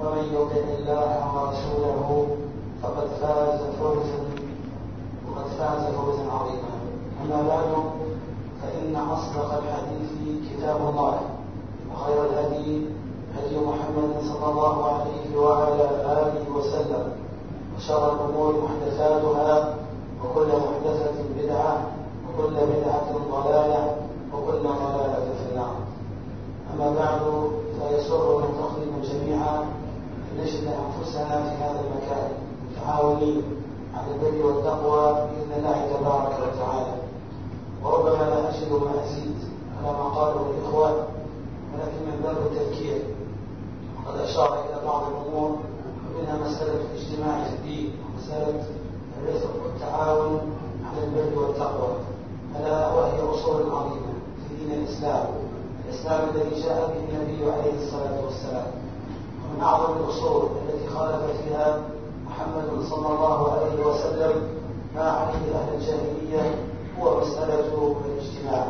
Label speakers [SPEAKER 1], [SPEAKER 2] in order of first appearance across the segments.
[SPEAKER 1] ومن يطع الله ورسوله فقد فاز فوزا وقد فاز فوزا عظيما. أما بعد فإن أصدق الحديث كتاب الله وخير الهدي هدي محمد صلى الله عليه وعلى اله وسلم وشر الأمور محدثاتها وكل محدثه بدعه وكل بدعه ضلاله وكل ضلاله في النار اما بعد فيسرنا تقديم جميعا ان نجد انفسنا في هذا المكان متعاونين على البر والتقوى باذن الله تبارك وتعالى وربما لا اجد ما ازيد على ما قاله الاخوان ولكن من باب التذكير وقد اشار إلى بعض الأمور ومنها مسألة الاجتماع الدين ومساله الرزق والتعاون على البر والتقوى. ألا وهي أصول عظيمة في دين الإسلام الإسلام الذي جاء به النبي عليه الصلاة والسلام. ومن أعظم الأصول التي خالف فيها محمد صلى الله عليه وسلم ما عليه أهل الجاهليه هو مساله الاجتماع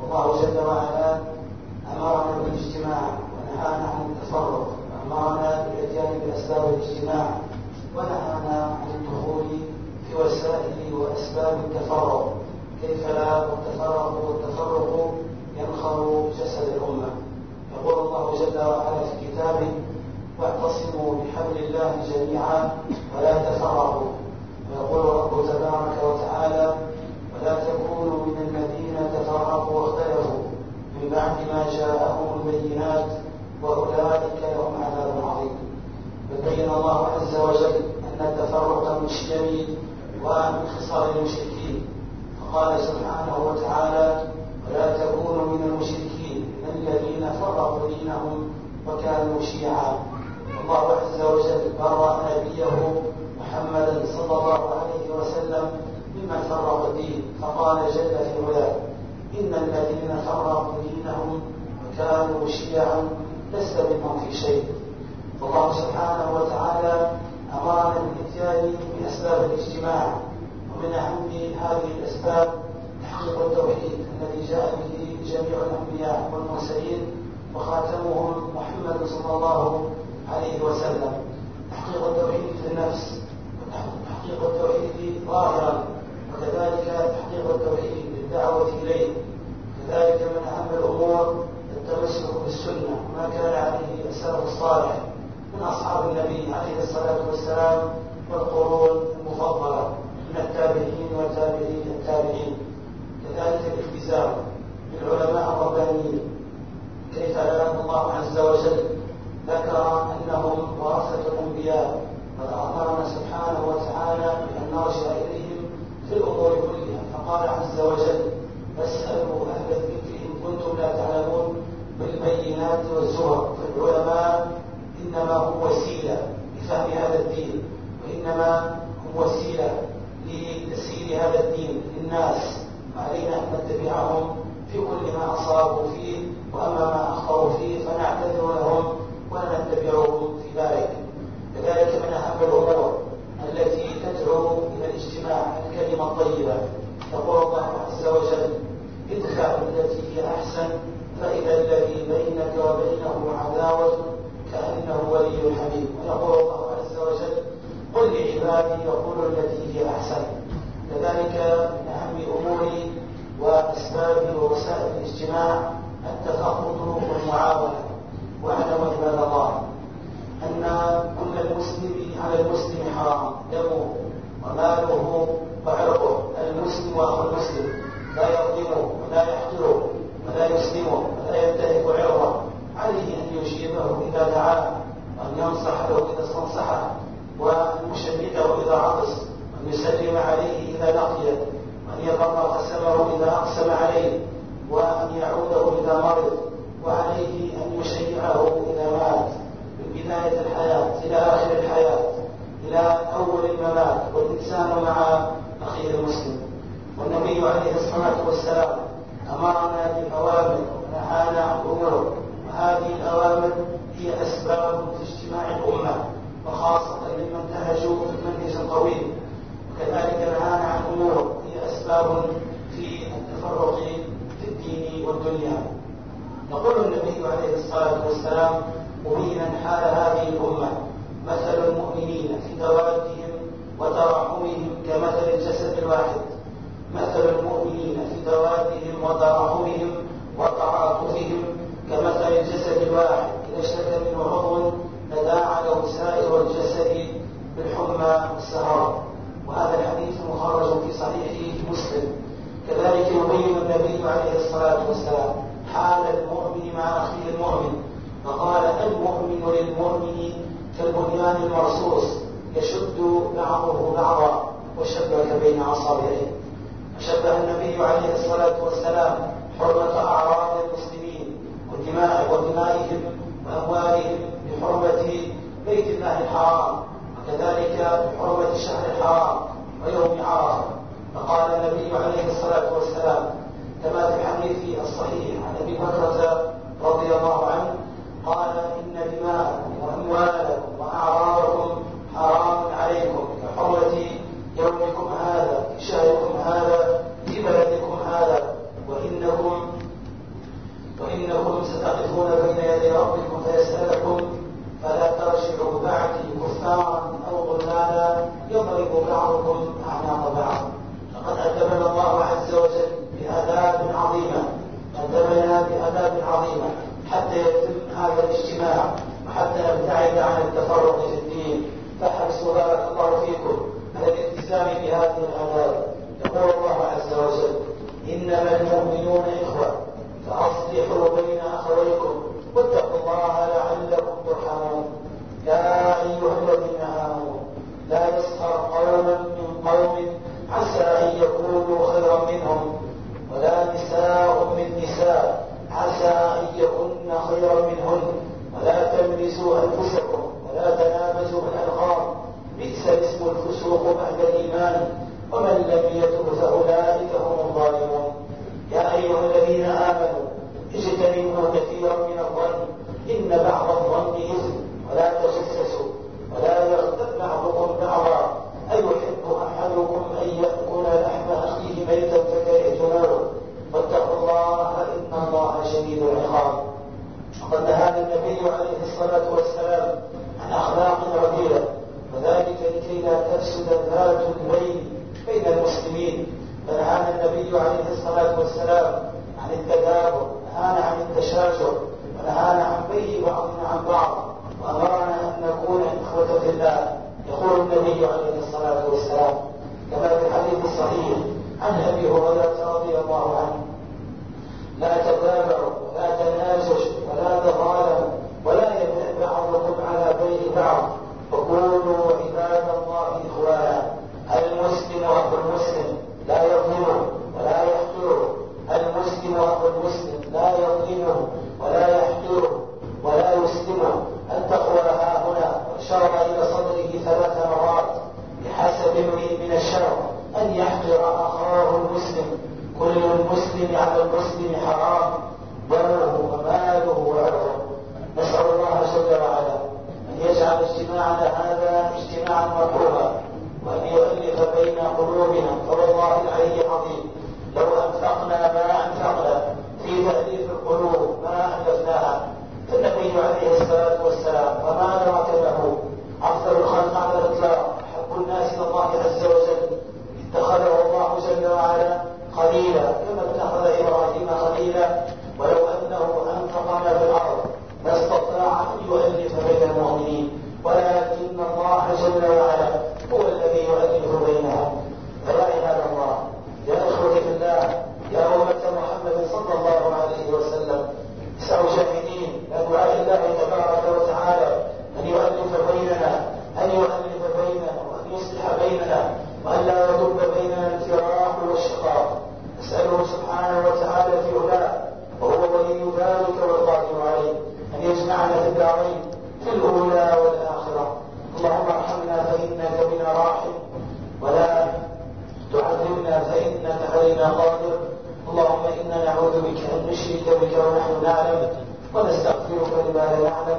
[SPEAKER 1] والله جل وعلا امرنا بالاجتماع ونهانا عن التفرق وامرنا بالاتيان باسباب الاجتماع ونهانا عن الدخول في وسائل واسباب التفرق كيف لا والتفرق والتفرق ينخر جسد الامه يقول وعلا في كتابه واعتصموا بحبل الله جميعا ولا تفرقوا ويقول رب تبارك وتعالى ولا تكونوا من الذين تفرقوا واختلفوا من بعد ما جاءهم البينات وأولئك لهم عذاب عظيم. فبين الله عز وجل أن التفرق شيم ومن خصال المشركين. فقال سبحانه وتعالى ولا تكونوا من المشركين من الذين فرقوا دينهم وكانوا شيعا الله عز وجل برأ نبيه محمدا صلى الله عليه وسلم فرق الدين فقال جل في علاه إن الذين فرقوا دينهم وكانوا شيعا لست منهم في شيء. فالله سبحانه وتعالى أمرنا بالإتيان بأسباب الاجتماع ومن أهم هذه الأسباب تحقيق التوحيد الذي جاء به جميع الأنبياء والمرسلين وخاتمهم محمد صلى الله عليه وسلم. تحقيق التوحيد في النفس وتحقيق التوحيد ظاهرا. وكذلك تحقيق التوحيد بالدعوة إليه. كذلك من أهم الأمور التمسك بالسنة ما كان عليه السلف الصالح من أصحاب النبي عليه الصلاة والسلام والقرون بالبينات في أحسن. كذلك من أهم أمور وأسباب ووسائل الاجتماع التخطط والمعاونة. واعلم عباد الله. أن كل المسلم على المسلم حرام. دمه وماله وعرضه. المسلم وأخو المسلم. لا يظلمه ولا يحقره ولا يسلمه. إلى آخر الحياة إلى أول الممات والإنسان مع أخيه المسلم. والنبي عليه الصلاة والسلام أمرنا بأوامر ونهانا عن أمور وهذه الأوامر هي أسباب اجتماع الأمة وخاصة لمن تهجوا في المنهج الطويل. وكذلك نهانا عن أمور هي أسباب في التفرق في الدين والدنيا. يقول النبي عليه الصلاة والسلام مبينا حال هذه الأمة. مثل المؤمنين في توادهم وتراحمهم كمثل الجسد الواحد. مثل المؤمنين في توادهم وتراحمهم وتعاطفهم كمثل الجسد الواحد. بين عصابعيه وشبه النبي عليه الصلاة والسلام حرمة أعراض المسلمين ودماء ودمائهم وأموالهم بحرمة بيت الله الحرام وكذلك بحرمة الشهر الحرام ويوم عرفة فقال النبي عليه الصلاة والسلام بهذه الآيات يقول الله عز وجل إنما المؤمنون فنهانا النبي عليه الصلاة والسلام عن التدابر نهانا عن التشاجر ونهانا عن به بعضنا عن بعض وأمرنا أن نكون إخوة في الله يقول النبي عليه الصلاة والسلام. كما في الحديث الصحيح عن أبي هريرة رضي الله عنه لا تدابروا ولا تنازعوا وبين المؤمنين ولا ونحن نعلم ونستغفرك لما لا نعلم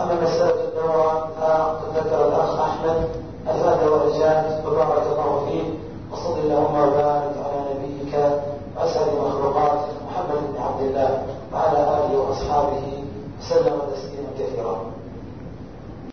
[SPEAKER 1] أما مسألة الدورة فذكر الأخ أحمد أفاد ورجاء وبارك الله فيه. وصل اللهم وبارك على نبيك وأسعد مخلوقات محمد بن عبد الله وعلى آله وأصحابه سلم تسليما كثيرا.